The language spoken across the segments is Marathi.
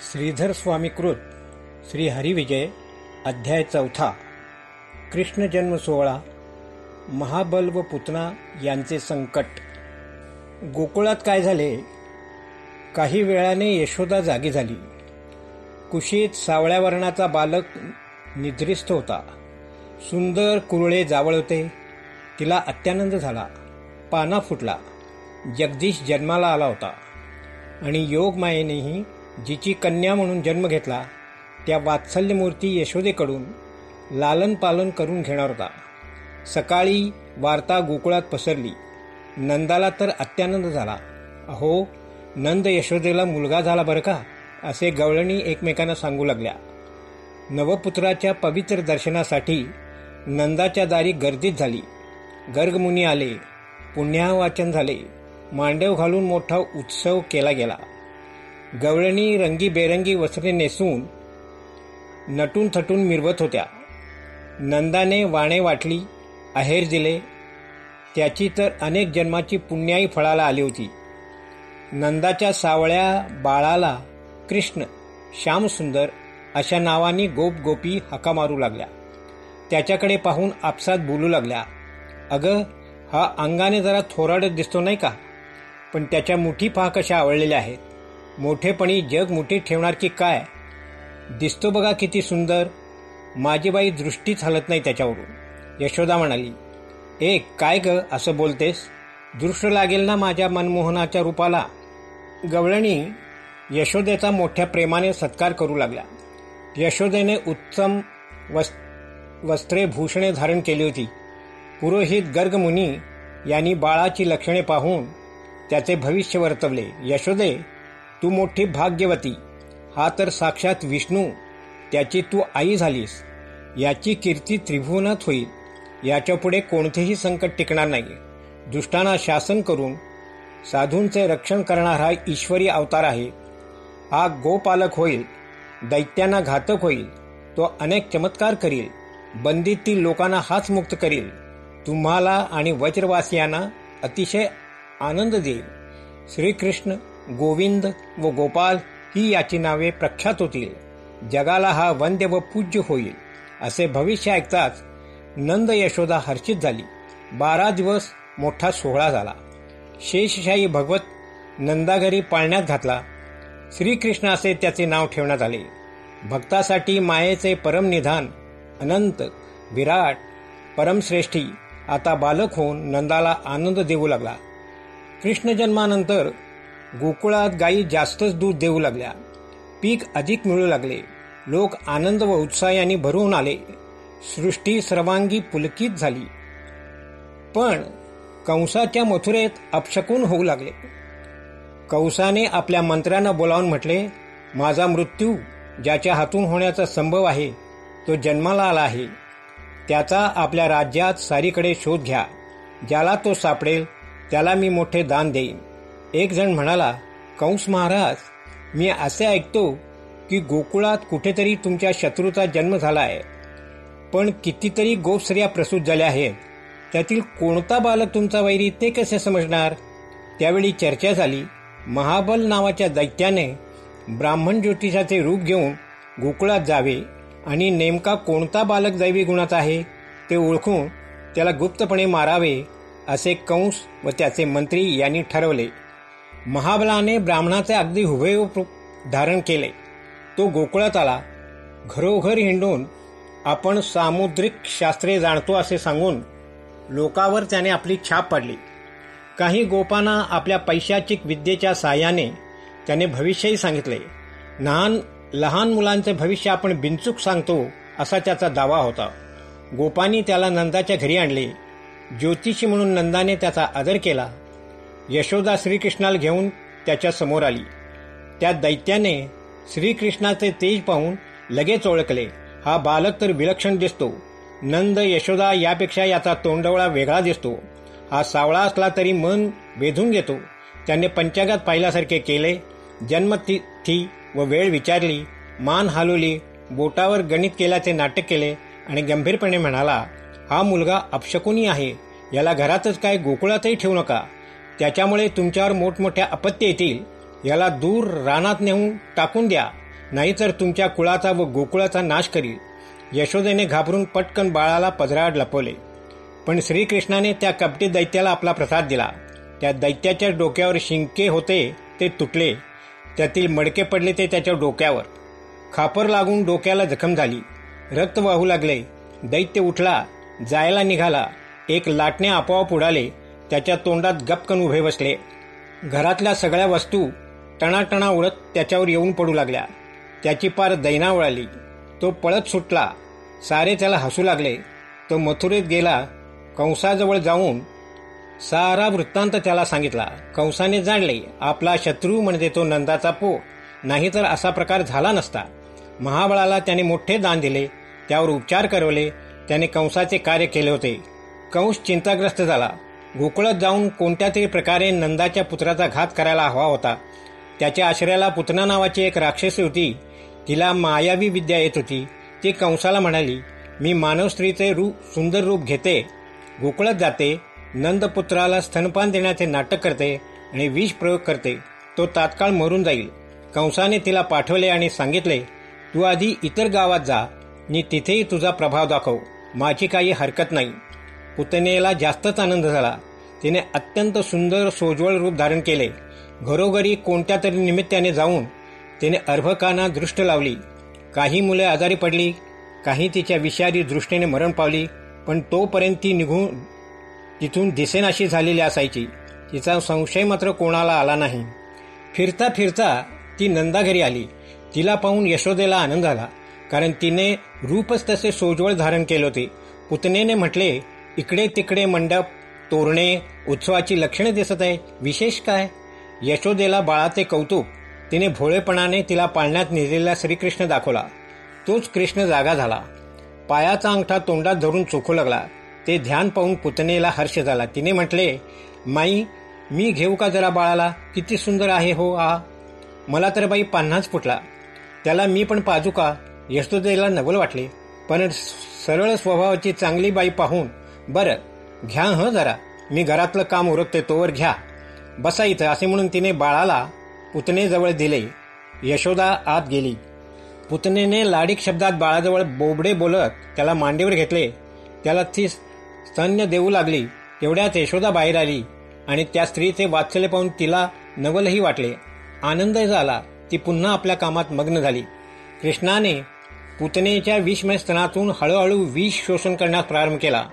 श्रीधर स्वामीकृत श्री हरिविजय अध्याय चौथा. कृष्ण जन्म सोहळा महाबल व पुतना यांचे संकट. गोकुळात काय झाले? काही वेळाने यशोदा जागी झाली. कुशीत सावळ्या वर्णाचा बालक निद्रिस्त होता. सुंदर कुरळे जावळ होते तिला अत्यानंद झाला. पाना फुटला. जगदीश जन्माला आला होता. आणि योगमायेनेही जिची कन्या म्हणून जन्म घेतला त्या वात्सल्यमूर्ती यशोदेकडून लालन पालन करून घेणार होता. सकाळी वार्ता गोकुळात पसरली. नंदाला तर अत्यानंद झाला. अहो नंद यशोदेला मुलगा झाला बरं का? असे गवळणी एकमेकांना सांगू लागल्या. नवपुत्राच्या पवित्र दर्शनासाठी नंदाच्या दारी गर्दीत झाली. गर्गमुनी आले. पुण्यावाचन झाले. मांडव घालून मोठा उत्सव केला गेला. गवळणी रंगीबेरंगी वस्त्रे नेसून नटून थटून मिरवत होत्या. नंदाने वाणे वाटली अहेर दिले त्याची तर अनेक जन्माची पुण्याई फळाला आली होती. नंदाच्या सावळ्या बाळाला कृष्ण श्यामसुंदर अशा नावानी गोप गोपी हका मारू लागल्या. त्याच्याकडे पाहून आपसात बोलू लागल्या. अगं हा अंगाने जरा थोराडत दिसतो नाही का? पण त्याच्या मुठी पहा कशा आवडलेल्या आहेत. मोठेपणी जग मुठीत ठेवणार की काय? दिसतो बघा किती सुंदर. माझी बाई दृष्टीच हलत नाही त्याच्यावरून. यशोदा म्हणाली ए काय ग असं बोलतेस? दृष्ट लागेल ना माझ्या मनमोहनाच्या रूपाला. गवळणी यशोदेचा मोठ्या प्रेमाने सत्कार करू लागला. यशोदेने उत्तम वस् वस्त्रे भूषणे धारण केली होती. पुरोहित गर्गमुनी यांनी बाळाची लक्षणे पाहून त्याचे भविष्य वर्तवले. यशोदे तू मोठी भाग्यवती. हा तर साक्षात विष्णू. त्याची तू आई झालीस. याची कीर्ती त्रिभुवनात होईल. याच्यापुढे कोणतेही संकट टिकणार नाही. दुष्टांना शासन करून साधूंचे रक्षण करणारा ईश्वरी अवतार आहे. हा गोपालक होईल. दैत्यांना घातक होईल. तो अनेक चमत्कार करील. बंदीतील लोकांना हाच मुक्त करील. तुम्हाला आणि वज्रवासियांना अतिशय आनंद देईल. श्रीकृष्ण गोविंद व गोपाल ही याची नावे प्रख्यात होतील. जगाला हा वंद्य व पूज्य होईल असे भविष्य ऐकताच नंद यशोदा हर्षित झाली. बारा दिवस मोठा सोहळा झाला. शेषशाही भगवत नंदाघरी पाळण्यात घातला. श्रीकृष्ण असे त्याचे नाव ठेवण्यात आले. भक्तासाठी मायेचे परमनिधान अनंत विराट परमश्रेष्ठी आता बालक होऊन नंदाला आनंद देऊ लागला. कृष्ण जन्मानंतर गोकुळात गायी जास्तच दूध देऊ लागल्या. पीक अधिक मिळू लागले. लोक आनंद व उत्साहाने भरून आले. सृष्टी सर्वांगी पुलकित झाली. पण कंसाच्या मथुरेत अपशकून होऊ लागले. कंसाने आपल्या मंत्र्यांना बोलावून म्हटले माझा मृत्यू ज्याच्या हातून होण्याचा संभव आहे तो जन्माला आला आहे. त्याचा आपल्या राज्यात सारीकडे शोध घ्या. ज्याला तो सापडेल त्याला मी मोठे दान देईन. एक जण म्हणाला कंस महाराज मी असे ऐकतो की गोकुळात कुठेतरी तुमच्या शत्रूचा जन्म झाला आहे पण कितीतरी गोपस्त्रिया प्रसूत झाल्या आहेत. त्यातील कोणता बालक तुमचा वैरी ते कसे समजणार? त्यावेळी चर्चा झाली. महाबल नावाच्या दैत्याने ब्राह्मण ज्योतिषाचे रूप घेऊन गोकुळात जावे आणि नेमका कोणता बालक दैवी गुणाचा आहे ते ओळखून त्याला गुप्तपणे मारावे असे कंस व त्याचे मंत्री यांनी ठरवले. महाबलाने ब्राह्मणाचे अगदी हुबेहूब धारण केले. तो गोकुळात आला. घरोघर हिंडून आपण सामुद्रिक शास्त्रे जाणतो असे सांगून लोकावर त्याने आपली छाप पाडली. काही गोपांना आपल्या पैशाचिक विद्येच्या साह्याने त्याने भविष्यही सांगितले. लहान लहान मुलांचे भविष्य आपण बिनचूक सांगतो असा त्याचा दावा होता. गोपांनी त्याला नंदाच्या घरी आणले. ज्योतिषी म्हणून नंदाने त्याचा आदर केला. यशोदा श्रीकृष्णाला घेऊन त्याच्यासमोर आली. त्या दैत्याने श्रीकृष्णाचे तेज पाहून लगेच ओळखले. हा बालक तर विलक्षण दिसतो. नंद यशोदा यापेक्षा याचा तोंडवळा वेगळा दिसतो. हा सावळा असला तरी मन वेधून घेतो. त्याने पंचागात पाहिल्यासारखे केले. जन्मतिथी व वेळ विचारली. मान हालवली. बोटावर गणित केल्याचे नाटक केले आणि गंभीरपणे म्हणाला हा मुलगा अपशकुनी आहे. याला घरातच काय गोकुळातही ठेवू नका. त्याच्यामुळे तुमच्यावर मोठमोठ्या अपत्य येतील. याला दूर रानात नेऊन टाकून द्या. नाहीतर तुमच्या कुळाचा व गोकुळाचा नाश करील. यशोदेने घाबरून पटकन बाळाला पदराड लपवले. पण श्रीकृष्णाने त्या कपटी दैत्याला आपला प्रसाद दिला. त्या दैत्याच्या डोक्यावर शिंके होते ते तुटले. त्यातील मडके पडले ते त्याच्या डोक्यावर. खापर लागून डोक्याला जखम झाली. रक्त वाहू लागले. दैत्य उठला. जायला निघाला. एक लाटणे आपोआप उडाले. त्याच्या तोंडात गपकन उभे बसले. घरातल्या सगळ्या वस्तू टणाटणा उडत त्याच्यावर येऊन पडू लागल्या. त्याची पार दैना उडाली तो पळत सुटला. सारे त्याला हसू लागले. तो मथुरेत गेला. कंसाजवळ जाऊन सारा वृत्तांत त्याला सांगितला. कंसाने जाणले आपला शत्रू म्हणजे तो नंदाचा पो नाहीतर असा प्रकार झाला नसता. महाबळाला त्याने मोठे दान दिले. त्यावर उपचार करवले. त्याने कंसाचे कार्य केले होते. कंस चिंताग्रस्त झाला. गोकुळात जाऊन कोणत्या तरी प्रकारे नंदाच्या पुत्राचा घात करायला हवा होता. त्याच्या आश्रयाला पुतना नावाची एक राक्षसी होती. तिला मायावी विद्या येत होती. ती कंसाला म्हणाली मी मानव स्त्रीचे रूप सुंदर रूप घेते. गोकुळात जाते. नंदपुत्राला स्तनपान देण्याचे नाटक करते आणि विष प्रयोग करते. तो तात्काळ मरून जाईल. कंसाने तिला पाठवले आणि सांगितले तू आधी इतर गावात जा. मी तिथेही तुझा प्रभाव दाखव. माझी काही हरकत नाही. पुतनेला जास्तच आनंद झाला. तिने अत्यंत सुंदर सोज्वळ रूप धारण केले. घरोघरी कोणत्या तरी निमित्ताने जाऊन तिने अर्भकांना दृष्ट लावली. काही मुले आजारी पडली काही तिच्या विषारी दृष्टीने मरण पावली पण तोपर्यंत ती निघून तिथून दिसेनाशी झालेली असायची. तिचा संशय मात्र कोणाला आला नाही. फिरता फिरता ती नंदा घरी आली. तिला पाहून यशोदेला आनंद झाला कारण तिने रूपच तसे सोज्वळ धारण केले होते. पुतनेने म्हटले इकडे तिकडे मंडप तोरणे उत्सवाची लक्षणे दिसत आहे. विशेष काय? यशोदेला बाळाचे कौतुक. तिने भोळेपणाने तिला पाळण्यात नेलेला श्रीकृष्ण दाखवला. तोच कृष्ण जागा झाला. पायाचा अंगठा तोंडात धरून चोखू लागला. ते ध्यान पाहून पुतनेला हर्ष झाला. तिने म्हटले माई मी घेऊ का जरा बाळाला? किती सुंदर आहे हो आ. मला तर बाई पान्हाच फुटला. त्याला मी पण पाजू का? यशोदेला नवल वाटले. पण सरळ स्वभावाची चांगली बाई पाहून बरं घ्या ह जरा. मी घरातलं काम उरकते तोवर घ्या. बसा इथं असे म्हणून तिने बाळाला पुतनेजवळ दिले. यशोदा आत गेली. पुतणेने लाडीक शब्दात बाळाजवळ बोबडे बोलत त्याला मांडीवर घेतले. त्याला ती स्तन्य देऊ लागली. तेवढ्यात यशोदा बाहेर आली आणि त्या स्त्रीचे वात्सल्य पाहून तिला नवलही वाटले. आनंद झाला. ती पुन्हा आपल्या कामात मग्न झाली. कृष्णाने पुतनेच्या विषमय स्तनातून हळूहळू विष शोषण करण्यास प्रारंभ केला.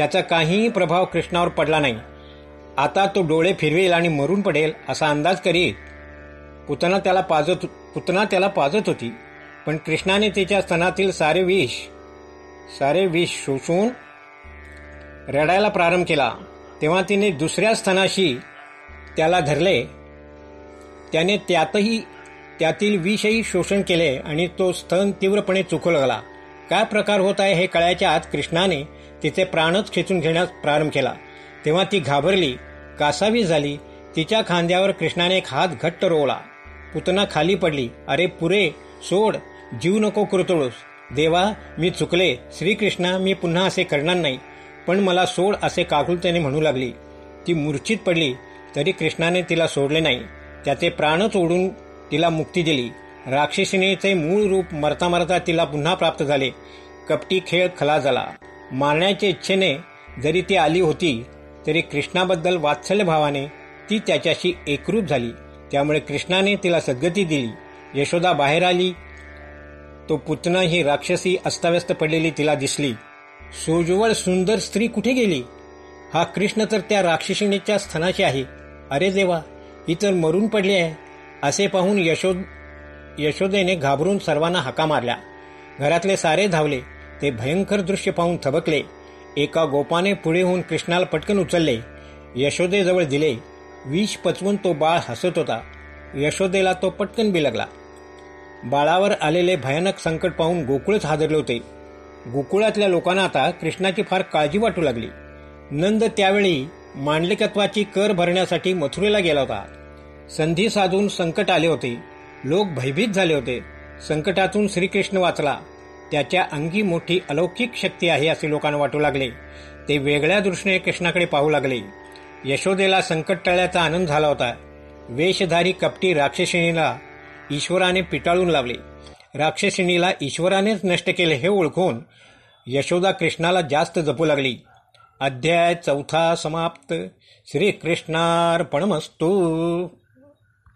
त्याचा काहीही प्रभाव कृष्णावर पडला नाही. आता तो डोळे फिरवेल आणि मरून पडेल असा अंदाज करीत पुतना त्याला पाजत पुतना त्याला पाजत होती. पण कृष्णाने तिच्या स्तनातील सारे विष सारे विष शोषून रडायला प्रारंभ केला. तेव्हा तिने दुसऱ्या स्तनाशी त्याला धरले. त्याने त्यातही त्यातील विषही शोषण केले आणि तो स्तन तीव्रपणे चुकू लागला. काय प्रकार होत आहे हे कळायच्या आत कृष्णाने तिचे प्राणच खेचून घेण्यास प्रारंभ केला. तेव्हा ती घाबरली कासावी झाली तिच्या खांद्यावर कृष्णाने एक हात घट्ट रोवला. पुतना खाली पडली अरे पुरे सोड जीव नको कृतळूस देवा मी चुकले. श्रीकृष्णा मी पुन्हा असे करणार नाही. पण मला सोड असे काकुलतेने म्हणू लागली. ती मूर्छित पडली तरी कृष्णाने तिला सोडले नाही. त्याचे प्राणच ओढून तिला मुक्ती दिली. राक्षसिनेचे मूळ रूप मरता मरता तिला पुन्हा प्राप्त झाले. कपटी खेळ खला झाला. मारण्याच्या इच्छेने जरी ती आली होती तरी कृष्णाबद्दल वात्सल्य भावाने ती त्याच्याशी एकरूप झाली. त्यामुळे कृष्णाने तिला सद्गती दिली. यशोदा बाहेर आली. तो पुतना ही राक्षसी अस्ताव्यस्त पडलेली तिला दिसली. सोजवळ सुंदर स्त्री कुठे गेली? हा कृष्ण तर त्या राक्षसिनीच्या स्थानाशी आहे. अरे देवा ही तर मरून पडली आहे. असे पाहून यशोद यशोदेने घाबरून सर्वांना हाका मारल्या. घरातले सारे धावले. ते भयंकर दृश्य पाहून थबकले. एका गोपाने पुढे होऊन कृष्णाला पटकन उचलले. यशोदेजवळ दिले. विष पचवून तो बाळ हसत होता. यशोदेला तो पटकन बिलगला. बाळावर आलेले भयानक संकट पाहून गोकुळच हादरले होते. गोकुळातल्या लोकांना आता कृष्णाची फार काळजी वाटू लागली. नंद त्यावेळी मांडलिकत्वाची कर भरण्यासाठी मथुरेला गेला होता. संधी साधून संकट आले होते. लोक भयभीत झाले होते. संकटातून श्रीकृष्ण वाचला. त्याच्या अंगी मोठी अलौकिक शक्ती आहे असे लोकांना वाटू लागले. ते वेगळ्या दृष्टीने कृष्णाकडे पाहू लागले. यशोदेला संकट टळल्याचा आनंद झाला होता. वेशधारी कपटी राक्षसिणीला ईश्वराने पिटाळून लावले. राक्षसिणीला ईश्वरानेच नष्ट केले हे ओळखून यशोदा कृष्णाला जास्त जपू लागली. अध्याय चौथा समाप्त. श्रीकृष्णार्पणमस्तू.